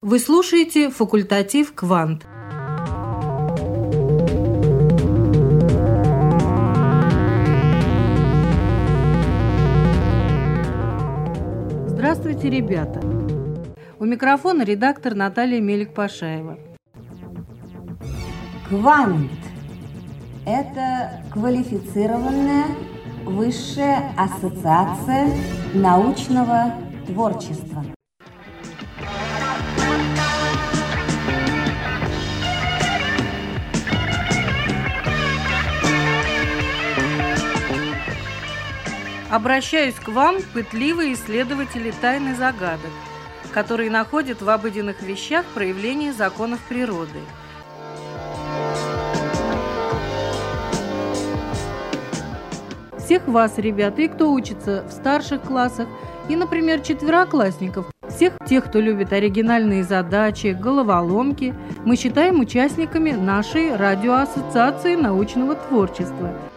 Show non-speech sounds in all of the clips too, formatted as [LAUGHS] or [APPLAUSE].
Вы слушаете факультатив «Квант». Здравствуйте, ребята! У микрофона редактор Наталья Мелик-Пашаева. Квант – это квалифицированная высшая ассоциация научного творчества. Обращаюсь к вам, пытливые исследователи тайны загадок, которые находят в обыденных вещах проявление законов природы. Всех вас, ребята, и кто учится в старших классах, и, например, четвероклассников, всех тех, кто любит оригинальные задачи, головоломки, мы считаем участниками нашей радиоассоциации научного творчества –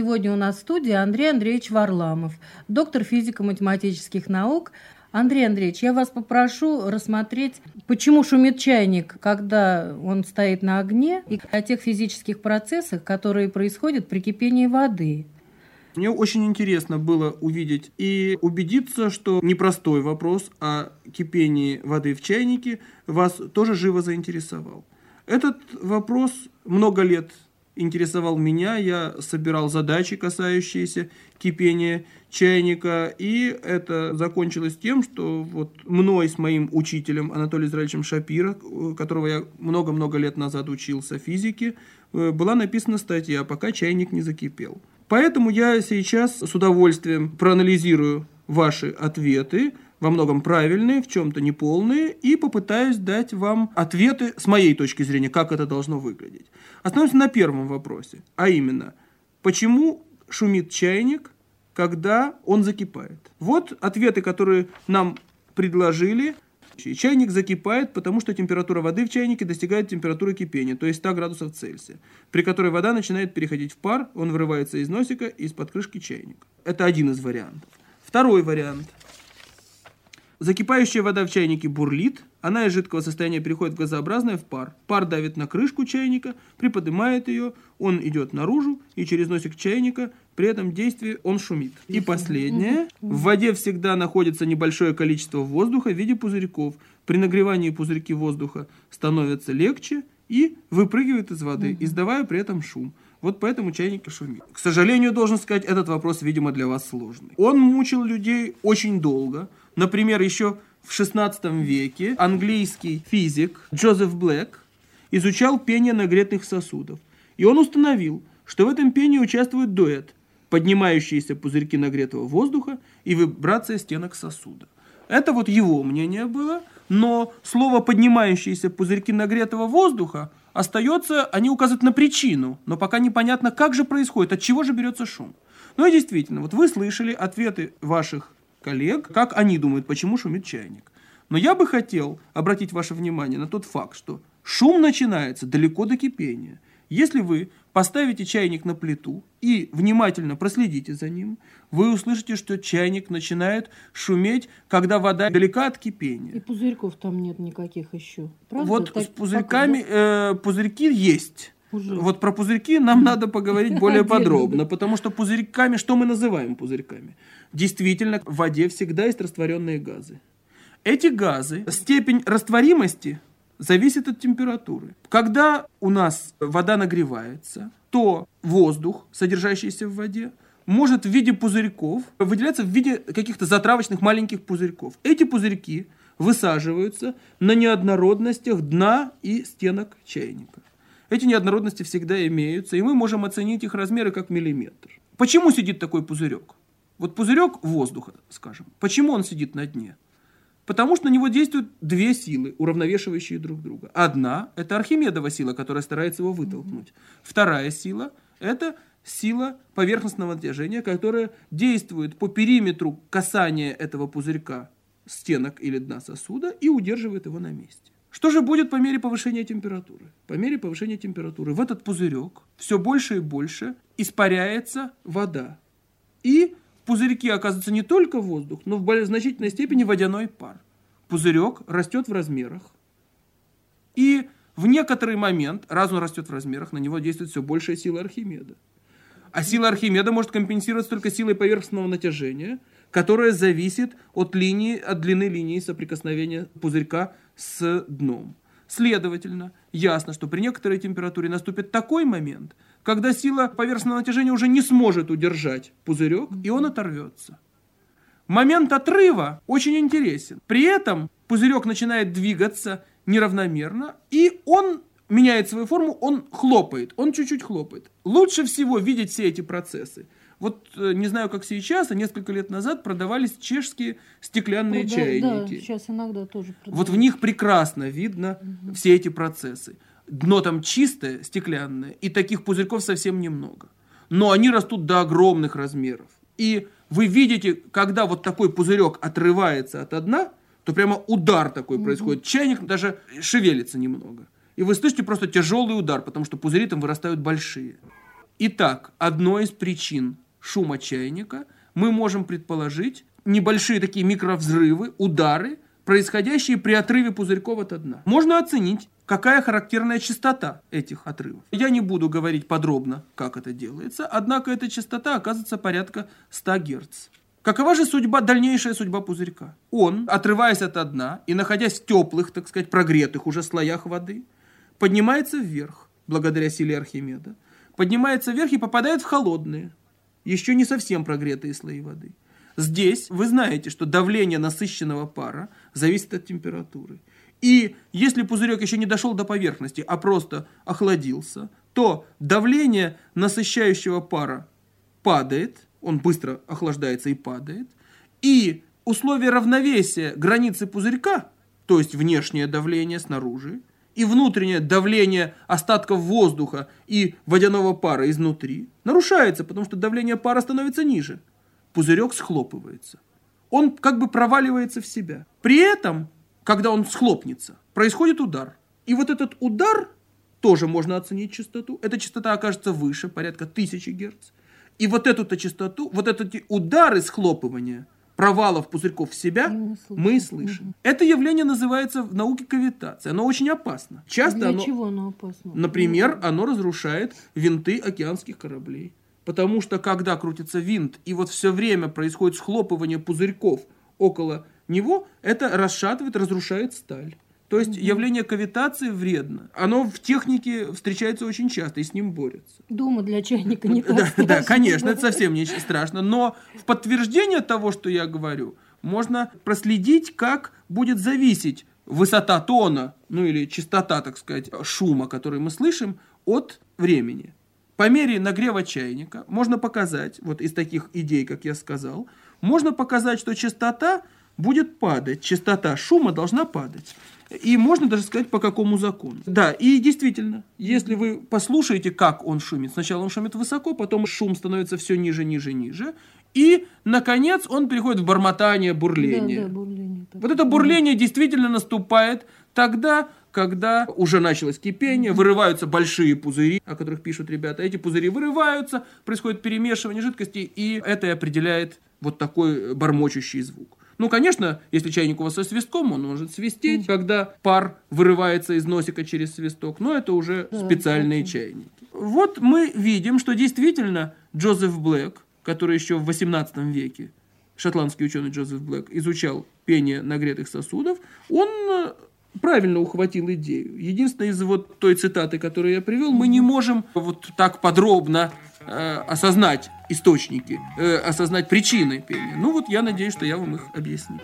Сегодня у нас в студии Андрей Андреевич Варламов, доктор физико-математических наук. Андрей Андреевич, я вас попрошу рассмотреть, почему шумит чайник, когда он стоит на огне, и о тех физических процессах, которые происходят при кипении воды. Мне очень интересно было увидеть и убедиться, что непростой вопрос о кипении воды в чайнике вас тоже живо заинтересовал. Этот вопрос много лет интересовал меня, я собирал задачи, касающиеся кипения чайника, и это закончилось тем, что вот мной с моим учителем Анатолием Израильевичем Шапира, которого я много-много лет назад учился физике, э, была написана статья «Пока чайник не закипел». Поэтому я сейчас с удовольствием проанализирую ваши ответы, во многом правильные, в чем-то неполные, и попытаюсь дать вам ответы с моей точки зрения, как это должно выглядеть. Остановимся на первом вопросе, а именно, почему шумит чайник, когда он закипает? Вот ответы, которые нам предложили. Чайник закипает, потому что температура воды в чайнике достигает температуры кипения, то есть 100 градусов Цельсия, при которой вода начинает переходить в пар, он вырывается из носика и из-под крышки чайника. Это один из вариантов. Второй вариант – Закипающая вода в чайнике бурлит, она из жидкого состояния переходит в газообразное в пар. Пар давит на крышку чайника, приподнимает ее, он идет наружу, и через носик чайника при этом действии он шумит. И последнее. В воде всегда находится небольшое количество воздуха в виде пузырьков. При нагревании пузырьки воздуха становятся легче и выпрыгивают из воды, издавая при этом шум. Вот поэтому чайник и шумит. К сожалению, должен сказать, этот вопрос, видимо, для вас сложный. Он мучил людей очень долго. Например, еще в XVI веке английский физик Джозеф Блэк изучал пение нагретых сосудов. И он установил, что в этом пении участвует дуэт, поднимающиеся пузырьки нагретого воздуха и вибрация стенок сосуда. Это вот его мнение было, но слово «поднимающиеся пузырьки нагретого воздуха» остается, они указывают на причину, но пока непонятно, как же происходит, от чего же берется шум. Ну и действительно, вот вы слышали ответы ваших коллег, как они думают, почему шумит чайник. Но я бы хотел обратить ваше внимание на тот факт, что шум начинается далеко до кипения. Если вы поставите чайник на плиту и внимательно проследите за ним, вы услышите, что чайник начинает шуметь, когда вода далека от кипения. И пузырьков там нет никаких еще. Правда? Вот так, с пузырьками, э, пузырьки есть. Уже. Вот про пузырьки нам [LAUGHS] надо поговорить более подробно, потому что пузырьками, что мы называем пузырьками? Действительно, в воде всегда есть растворенные газы. Эти газы, степень растворимости зависит от температуры. Когда у нас вода нагревается, то воздух, содержащийся в воде, может в виде пузырьков выделяться в виде каких-то затравочных маленьких пузырьков. Эти пузырьки высаживаются на неоднородностях дна и стенок чайника. Эти неоднородности всегда имеются, и мы можем оценить их размеры как миллиметр. Почему сидит такой пузырек? Вот пузырек воздуха, скажем. Почему он сидит на дне? Потому что на него действуют две силы, уравновешивающие друг друга. Одна – это Архимедова сила, которая старается его вытолкнуть. Вторая сила – это сила поверхностного натяжения, которая действует по периметру касания этого пузырька стенок или дна сосуда и удерживает его на месте. Что же будет по мере повышения температуры? По мере повышения температуры в этот пузырек все больше и больше испаряется вода. И в пузырьке оказывается не только воздух, но в значительной степени водяной пар. Пузырек растет в размерах. И в некоторый момент, раз он растет в размерах, на него действует все большая сила Архимеда. А сила Архимеда может компенсироваться только силой поверхностного натяжения, которая зависит от, линии, от длины линии соприкосновения пузырька с дном. Следовательно, ясно, что при некоторой температуре наступит такой момент, когда сила поверхностного натяжения уже не сможет удержать пузырек, и он оторвется. Момент отрыва очень интересен. При этом пузырек начинает двигаться неравномерно, и он меняет свою форму, он хлопает, он чуть-чуть хлопает. Лучше всего видеть все эти процессы – вот э, не знаю, как сейчас, а несколько лет назад продавались чешские стеклянные Прода... чайники. Да, сейчас иногда тоже продают. Вот в них прекрасно видно угу. все эти процессы. Дно там чистое, стеклянное, и таких пузырьков совсем немного. Но они растут до огромных размеров. И вы видите, когда вот такой пузырек отрывается от дна, то прямо удар такой угу. происходит. Чайник даже шевелится немного. И вы слышите просто тяжелый удар, потому что пузыри там вырастают большие. Итак, одной из причин шума чайника, мы можем предположить небольшие такие микровзрывы, удары, происходящие при отрыве пузырьков от дна. Можно оценить, какая характерная частота этих отрывов. Я не буду говорить подробно, как это делается, однако эта частота оказывается порядка 100 Гц. Какова же судьба, дальнейшая судьба пузырька? Он, отрываясь от дна и находясь в теплых, так сказать, прогретых уже слоях воды, поднимается вверх, благодаря силе Архимеда, поднимается вверх и попадает в холодные, еще не совсем прогретые слои воды. Здесь вы знаете, что давление насыщенного пара зависит от температуры. И если пузырек еще не дошел до поверхности, а просто охладился, то давление насыщающего пара падает, он быстро охлаждается и падает, и условия равновесия границы пузырька, то есть внешнее давление снаружи, и внутреннее давление остатков воздуха и водяного пара изнутри нарушается, потому что давление пара становится ниже. Пузырек схлопывается. Он как бы проваливается в себя. При этом, когда он схлопнется, происходит удар. И вот этот удар тоже можно оценить частоту. Эта частота окажется выше, порядка 1000 Гц. И вот эту-то частоту, вот эти удары схлопывания – провалов пузырьков в себя мы слышим. Мы слышим. Угу. Это явление называется в науке кавитация. Оно очень опасно. Часто Для оно, чего оно опасно? Например, оно разрушает винты океанских кораблей. Потому что когда крутится винт, и вот все время происходит схлопывание пузырьков около него, это расшатывает, разрушает сталь. То есть угу. явление кавитации вредно. Оно в технике встречается очень часто и с ним борются. Дома для чайника не так Да, страшно, да конечно, это совсем не страшно. Но в подтверждение того, что я говорю, можно проследить, как будет зависеть высота тона, ну или частота, так сказать, шума, который мы слышим, от времени. По мере нагрева чайника можно показать, вот из таких идей, как я сказал, можно показать, что частота будет падать, частота шума должна падать. И можно даже сказать, по какому закону. Да, и действительно, если вы послушаете, как он шумит, сначала он шумит высоко, потом шум становится все ниже, ниже, ниже, и, наконец, он переходит в бормотание, бурление. Да, да, бурление. Вот это бурление действительно наступает тогда, когда уже началось кипение, вырываются большие пузыри, о которых пишут ребята. Эти пузыри вырываются, происходит перемешивание жидкости, и это и определяет вот такой бормочущий звук. Ну, конечно, если чайник у вас со свистком, он может свистеть, когда пар вырывается из носика через свисток, но это уже да, специальные это. чайники. Вот мы видим, что действительно Джозеф Блэк, который еще в 18 веке, шотландский ученый Джозеф Блэк, изучал пение нагретых сосудов, он э, правильно ухватил идею. Единственное из вот той цитаты, которую я привел, мы не можем вот так подробно э, осознать источники, э, осознать причины пения. Ну вот я надеюсь, что я вам их объяснил.